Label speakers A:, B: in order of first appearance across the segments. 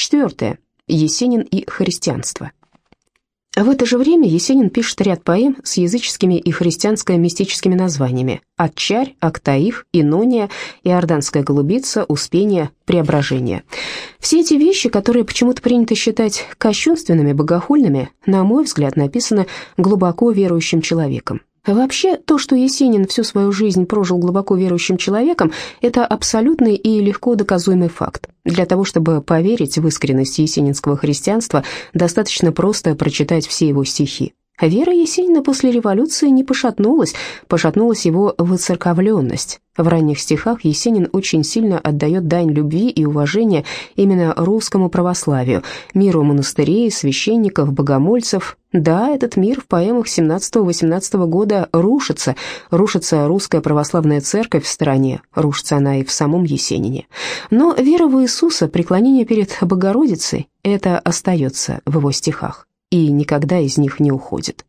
A: Четвертое. Есенин и христианство. В это же время Есенин пишет ряд поэм с языческими и христианско-мистическими названиями «Отчарь», «Актаих», «Инония», «Иорданская голубица», «Успение», «Преображение». Все эти вещи, которые почему-то принято считать кощунственными, богохульными, на мой взгляд, написаны глубоко верующим человеком. Вообще, то, что Есенин всю свою жизнь прожил глубоко верующим человеком, это абсолютный и легко доказуемый факт. Для того, чтобы поверить в искренность есенинского христианства, достаточно просто прочитать все его стихи. Вера Есенина после революции не пошатнулась, пошатнулась его выцерковленность. В ранних стихах Есенин очень сильно отдает дань любви и уважения именно русскому православию, миру монастырей, священников, богомольцев. Да, этот мир в поэмах 17-18 года рушится, рушится русская православная церковь в стране, рушится она и в самом Есенине. Но вера в Иисуса, преклонение перед Богородицей, это остается в его стихах и никогда из них не уходит.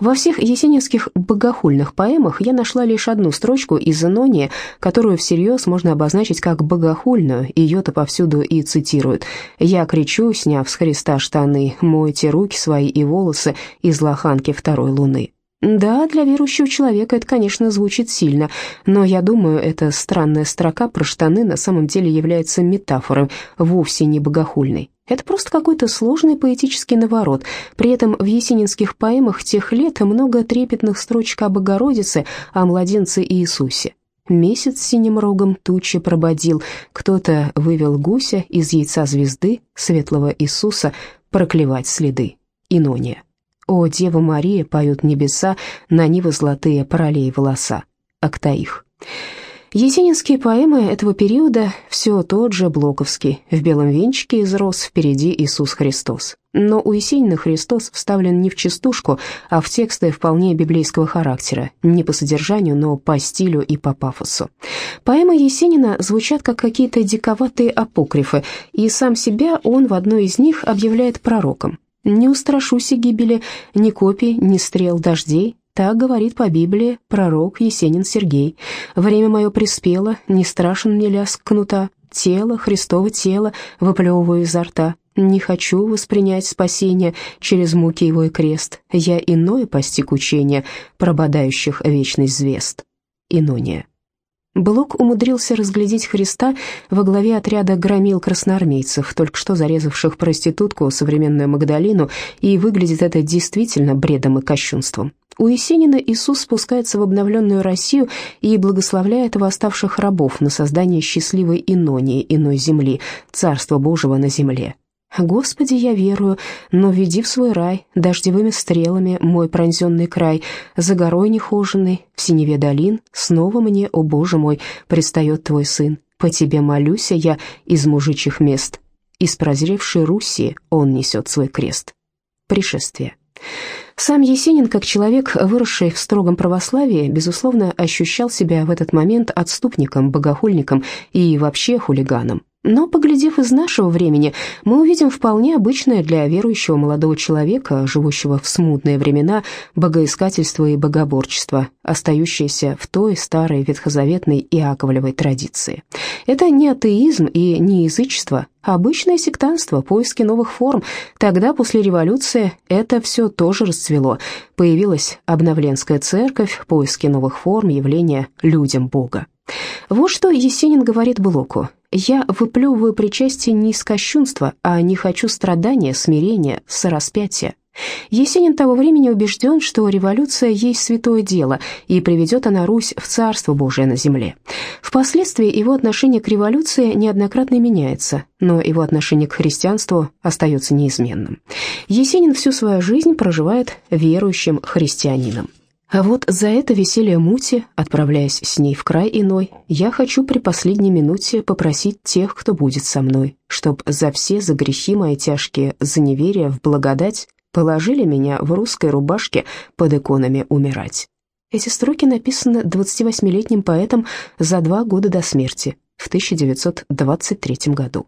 A: Во всех есенинских богохульных поэмах я нашла лишь одну строчку из «Инония», которую всерьез можно обозначить как богохульную, ее-то повсюду и цитируют. «Я кричу, сняв с Христа штаны, мойте руки свои и волосы из лоханки второй луны». Да, для верующего человека это, конечно, звучит сильно, но я думаю, эта странная строка про штаны на самом деле является метафорой, вовсе не богохульной. Это просто какой-то сложный поэтический наворот. При этом в есенинских поэмах тех лет много трепетных строчек о Богородице, о младенце Иисусе. Месяц синим рогом тучи прободил, кто-то вывел гуся из яйца звезды, светлого Иисуса, проклевать следы. Инония. «О, Дева Мария!» — поют небеса, на нивы золотые параллей волоса. Актаих. Есенинские поэмы этого периода все тот же Блоковский. В белом венчике изрос впереди Иисус Христос. Но у Есенина Христос вставлен не в частушку, а в тексты вполне библейского характера, не по содержанию, но по стилю и по пафосу. Поэмы Есенина звучат как какие-то диковатые апокрифы, и сам себя он в одной из них объявляет пророком. Не устрашусь гибели ни копий, ни стрел дождей, так говорит по Библии пророк Есенин Сергей. Время мое приспело, не страшен мне лязг кнута, тело, Христово тело, выплевываю изо рта. Не хочу воспринять спасение через муки его и крест. Я иное постиг учение, прободающих вечность звезд. Инония. Блок умудрился разглядеть Христа во главе отряда громил красноармейцев, только что зарезавших проститутку, современную Магдалину, и выглядит это действительно бредом и кощунством. У Есенина Иисус спускается в обновленную Россию и благословляет восставших рабов на создание счастливой инонии, иной земли, Царства Божьего на земле. Господи, я верую, но веди в свой рай дождевыми стрелами мой пронзенный край, за горой нехоженный, в синеве долин, снова мне, о Боже мой, предстает твой сын. По тебе молюся я из мужичих мест. Из прозревшей Руси он несет свой крест. Пришествие. Сам Есенин, как человек, выросший в строгом православии, безусловно, ощущал себя в этот момент отступником, богохульником и вообще хулиганом. Но, поглядев из нашего времени, мы увидим вполне обычное для верующего молодого человека, живущего в смутные времена, богоискательство и богоборчество, остающееся в той старой ветхозаветной Иаковлевой традиции. Это не атеизм и не язычество, а обычное сектантство, поиски новых форм. Тогда, после революции, это все тоже расцвело. Появилась обновленская церковь, поиски новых форм, явления людям Бога. Вот что Есенин говорит Блоку. Я выплевываю причастие не из кощунства, а не хочу страдания, смирения, сораспятия. Есенин того времени убежден, что революция есть святое дело, и приведет она Русь в Царство Божие на земле. Впоследствии его отношение к революции неоднократно меняется, но его отношение к христианству остается неизменным. Есенин всю свою жизнь проживает верующим христианином. А вот за это веселье мути, отправляясь с ней в край иной, я хочу при последней минуте попросить тех, кто будет со мной, чтоб за все за грехи мои тяжкие, за неверие в благодать, положили меня в русской рубашке под иконами умирать. Эти строки написаны 28-летним поэтом за два года до смерти в 1923 году.